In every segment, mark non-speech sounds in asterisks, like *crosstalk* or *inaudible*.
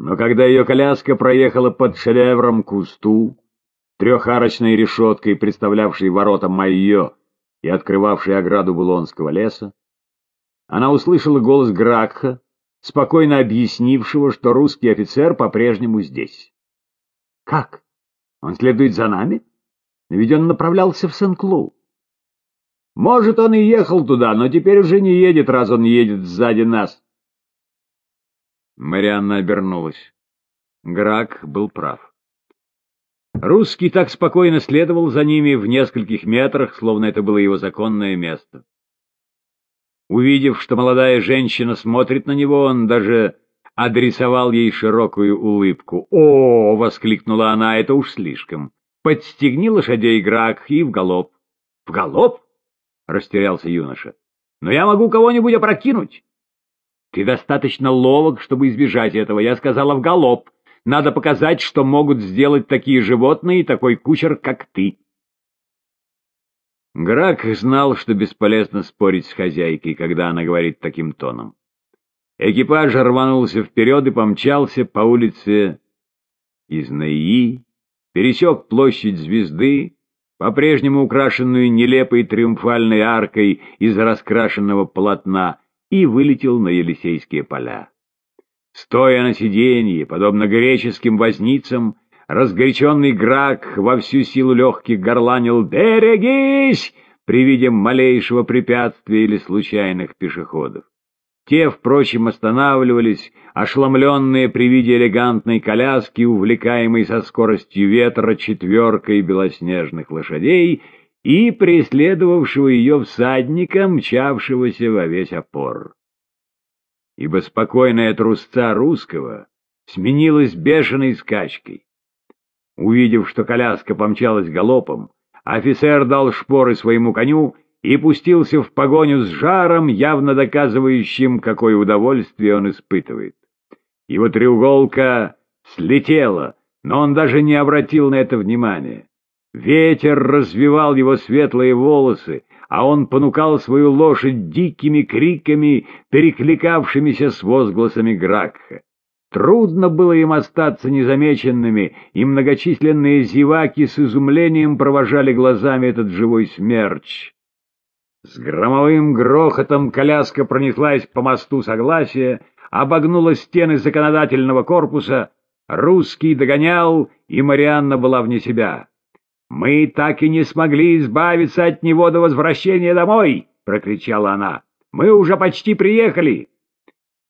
Но когда ее коляска проехала под шедевром кусту, трехарочной решеткой, представлявшей ворота Майо и открывавшей ограду Булонского леса, она услышала голос Гракха, спокойно объяснившего, что русский офицер по-прежнему здесь. «Как? Он следует за нами? Ведь он направлялся в Сен-Клу». «Может, он и ехал туда, но теперь уже не едет, раз он едет сзади нас». Марианна обернулась. Грак был прав. Русский так спокойно следовал за ними в нескольких метрах, словно это было его законное место. Увидев, что молодая женщина смотрит на него, он даже адресовал ей широкую улыбку. «О!» — воскликнула она, — «это уж слишком. Подстегни лошадей Грак и в галоп». «В галоп?» — растерялся юноша. «Но я могу кого-нибудь опрокинуть». «Ты достаточно ловок, чтобы избежать этого. Я сказала в галоп. Надо показать, что могут сделать такие животные и такой кучер, как ты». Грак знал, что бесполезно спорить с хозяйкой, когда она говорит таким тоном. Экипаж рванулся вперед и помчался по улице из Наии, пересек площадь Звезды, по-прежнему украшенную нелепой триумфальной аркой из раскрашенного полотна, и вылетел на Елисейские поля. Стоя на сиденье, подобно греческим возницам, Разгоряченный Грак во всю силу легких горланил «Берегись!» при виде малейшего препятствия или случайных пешеходов. Те, впрочем, останавливались, ошеломленные при виде элегантной коляски, увлекаемой со скоростью ветра четверкой белоснежных лошадей и преследовавшего ее всадника, мчавшегося во весь опор. Ибо спокойная трусца русского сменилась бешеной скачкой. Увидев, что коляска помчалась галопом, офицер дал шпоры своему коню и пустился в погоню с жаром, явно доказывающим, какое удовольствие он испытывает. Его треуголка слетела, но он даже не обратил на это внимания. Ветер развивал его светлые волосы, а он понукал свою лошадь дикими криками, перекликавшимися с возгласами Гракха. Трудно было им остаться незамеченными, и многочисленные зеваки с изумлением провожали глазами этот живой смерч. С громовым грохотом коляска пронеслась по мосту согласия, обогнула стены законодательного корпуса, русский догонял, и Марианна была вне себя. «Мы так и не смогли избавиться от него до возвращения домой!» — прокричала она. «Мы уже почти приехали!»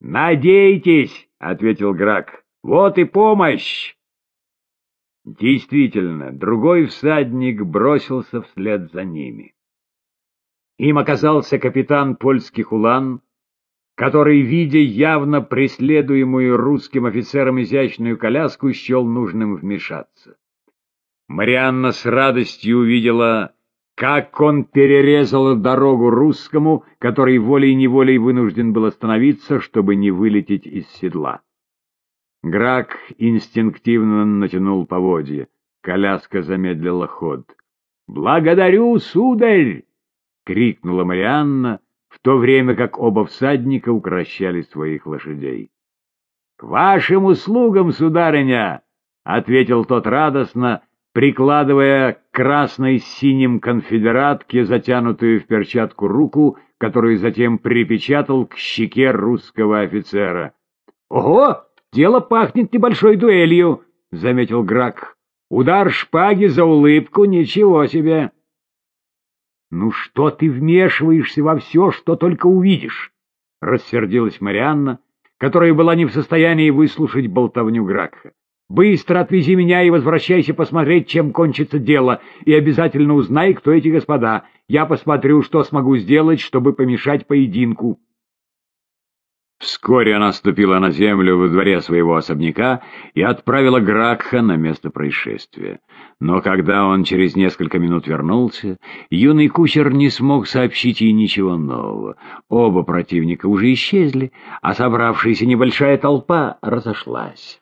«Надейтесь!» — ответил Грак. — Вот и помощь! Действительно, другой всадник бросился вслед за ними. Им оказался капитан польских улан, который, видя явно преследуемую русским офицером изящную коляску, счел нужным вмешаться. Марианна с радостью увидела, как он перерезал дорогу русскому, который волей-неволей вынужден был остановиться, чтобы не вылететь из седла. Грак инстинктивно натянул поводья. Коляска замедлила ход. «Благодарю, сударь!» — крикнула Марианна, в то время как оба всадника укращали своих лошадей. «К вашим услугам, сударыня!» — ответил тот радостно, прикладывая красной с синим конфедератке затянутую в перчатку руку, которую затем припечатал к щеке русского офицера. «Ого! Дело пахнет небольшой дуэлью!» — заметил Грак. «Удар шпаги за улыбку, ничего себе!» «Ну что ты вмешиваешься во все, что только увидишь?» — рассердилась Марианна, которая была не в состоянии выслушать болтовню Гракха. Быстро отвези меня и возвращайся посмотреть, чем кончится дело, и обязательно узнай, кто эти господа. Я посмотрю, что смогу сделать, чтобы помешать поединку». Вскоре она ступила на землю во дворе своего особняка и отправила Гракха на место происшествия. Но когда он через несколько минут вернулся, юный кучер не смог сообщить ей ничего нового. Оба противника уже исчезли, а собравшаяся небольшая толпа разошлась.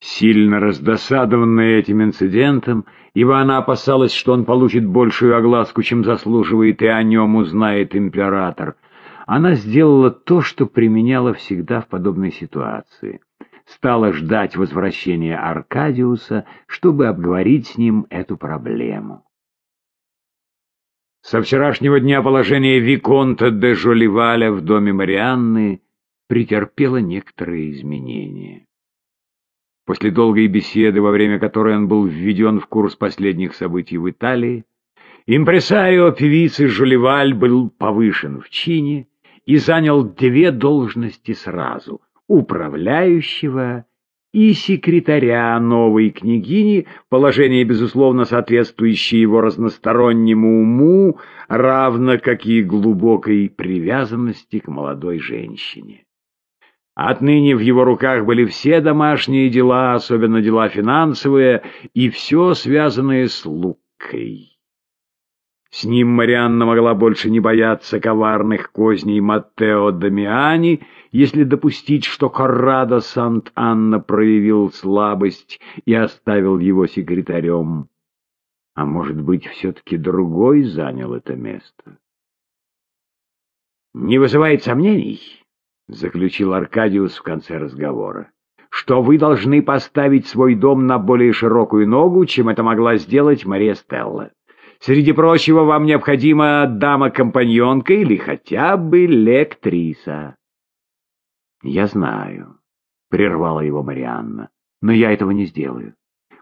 Сильно раздосадованная этим инцидентом, ибо она опасалась, что он получит большую огласку, чем заслуживает, и о нем узнает император, она сделала то, что применяла всегда в подобной ситуации. стала ждать возвращения Аркадиуса, чтобы обговорить с ним эту проблему. Со вчерашнего дня положение Виконта де Жоливаля в доме Марианны претерпело некоторые изменения. После долгой беседы, во время которой он был введен в курс последних событий в Италии, импресарио певицы Жоливаль был повышен в чине и занял две должности сразу — управляющего и секретаря новой княгини, положение, безусловно, соответствующее его разностороннему уму, равно как и глубокой привязанности к молодой женщине. Отныне в его руках были все домашние дела, особенно дела финансовые, и все связанное с Луккой. С ним Марианна могла больше не бояться коварных козней Маттео Дамиани, если допустить, что Коррадо Сант-Анна проявил слабость и оставил его секретарем. А может быть, все-таки другой занял это место? «Не вызывает сомнений», — заключил Аркадиус в конце разговора, «что вы должны поставить свой дом на более широкую ногу, чем это могла сделать Мария Стелла». Среди прочего, вам необходима дама-компаньонка или хотя бы лектриса. — Я знаю, — прервала его Марианна, — но я этого не сделаю.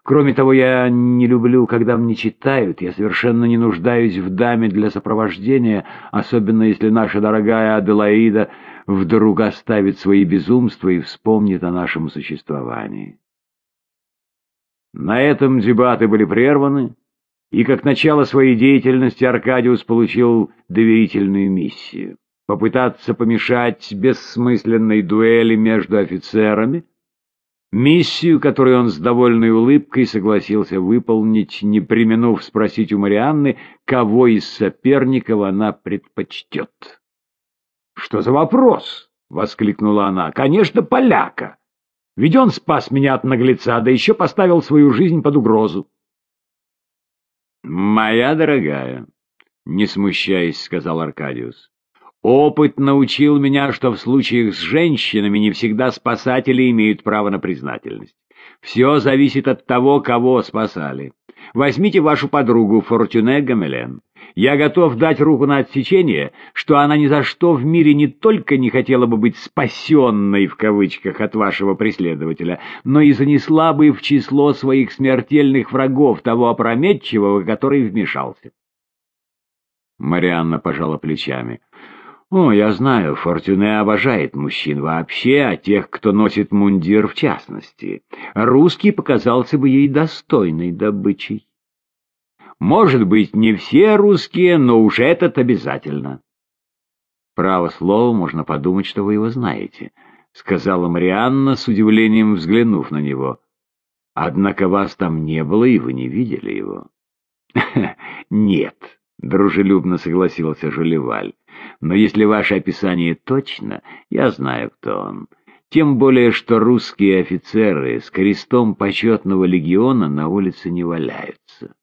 Кроме того, я не люблю, когда мне читают, я совершенно не нуждаюсь в даме для сопровождения, особенно если наша дорогая Аделаида вдруг оставит свои безумства и вспомнит о нашем существовании. На этом дебаты были прерваны и как начало своей деятельности Аркадиус получил доверительную миссию — попытаться помешать бессмысленной дуэли между офицерами, миссию, которую он с довольной улыбкой согласился выполнить, не применув спросить у Марианны, кого из соперников она предпочтет. «Что за вопрос?» — воскликнула она. «Конечно, поляка! Ведь он спас меня от наглеца, да еще поставил свою жизнь под угрозу». «Моя дорогая», — не смущаясь, сказал Аркадиус, — «опыт научил меня, что в случаях с женщинами не всегда спасатели имеют право на признательность. Все зависит от того, кого спасали. Возьмите вашу подругу Фортюне Гамелен. Я готов дать руку на отсечение, что она ни за что в мире не только не хотела бы быть «спасенной» в кавычках от вашего преследователя, но и занесла бы в число своих смертельных врагов того опрометчивого, который вмешался. Марианна пожала плечами. «О, я знаю, Фортюне обожает мужчин вообще, а тех, кто носит мундир в частности. Русский показался бы ей достойной добычей». Может быть, не все русские, но уж этот обязательно. Право слово, можно подумать, что вы его знаете, — сказала Марианна с удивлением взглянув на него. Однако вас там не было, и вы не видели его. *laughs* Нет, — дружелюбно согласился Жолеваль, — но если ваше описание точно, я знаю, кто он. Тем более, что русские офицеры с крестом почетного легиона на улице не валяются.